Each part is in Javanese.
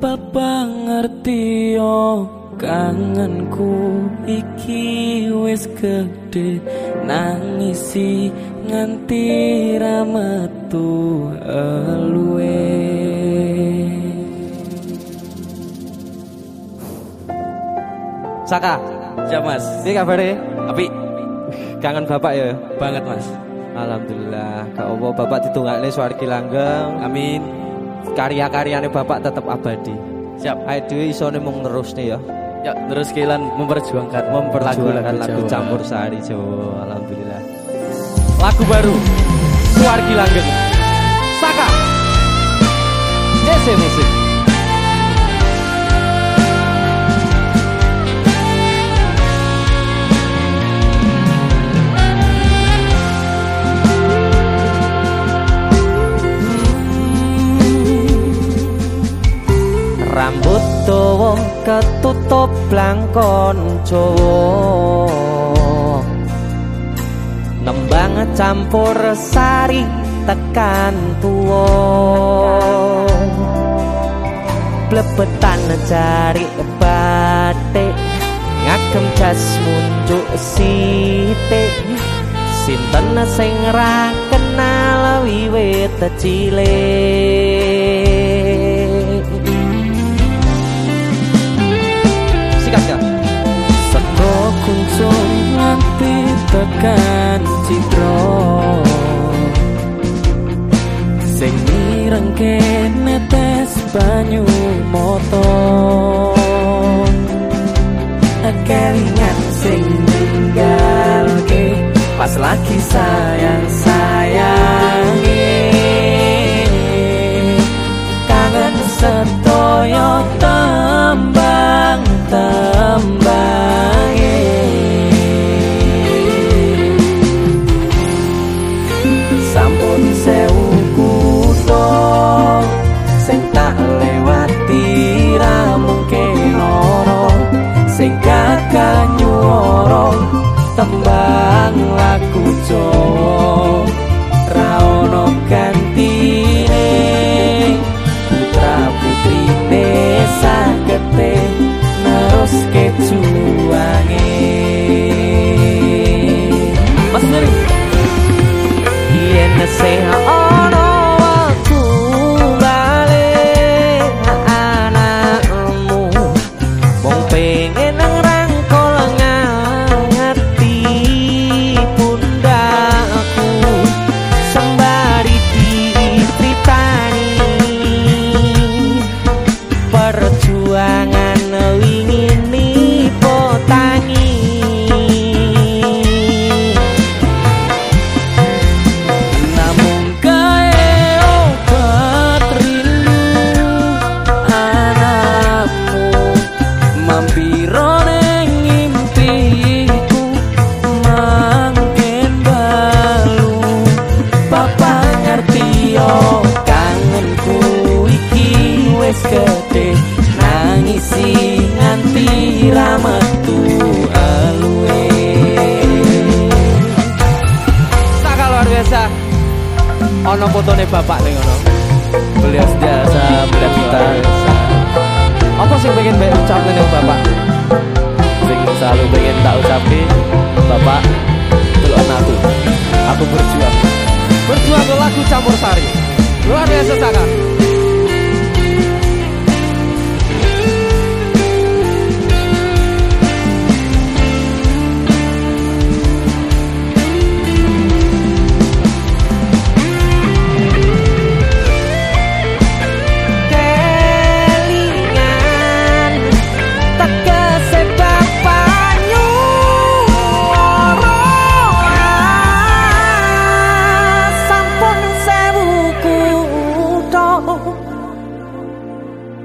Papa ngerti yo kangenku? Iki wis gede nangisi nganti rametu eluwe. Saka, Siap mas. Ini kabarnya? Tapi Kangen bapak ya? banget mas. Alhamdulillah, gak apa bapak ditungakne suarki langgeng. Amin Karya-karyane bapak tetap abadi. Siap Ayo dhewe isone mung terus nih ya. Ya terus kalian memperjuangkan Memperjuangkan lagu, Jawa. campur sari Jawa. Alhamdulillah. Lagu baru Suarki langgeng. Saka. Jesse musik. Rambut dawa ketutup blangkon Jawa. Nembang campur sari tekan tuwa. Blebetan jari batik Ngagem jas munjuk sitik Sinten sing ra kenal wiwit cilik Kelingan sing ninggalke Pas lagi sayang-sayangi biasa. Ono fotone bapak ning ngono. Beliau sentiasa melihat kita Apa sih pengen mbak ucap ning bapak? Sing selalu pengen tak ucapi Bapak Tulon aku Aku berjuang Berjuang lagu campur sari. Luar biasa Saka.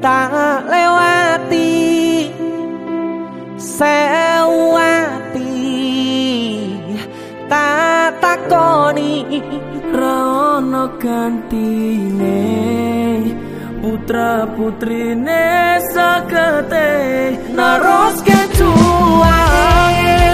Tak lewati sewati. Tak takoni Rono gantine Putra putrine sakete Naros kecuali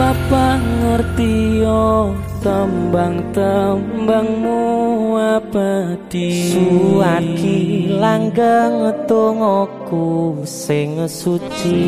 Papa ngerti yo tembang-tembangmu abadi Suwargi langgeng tungoku sing suci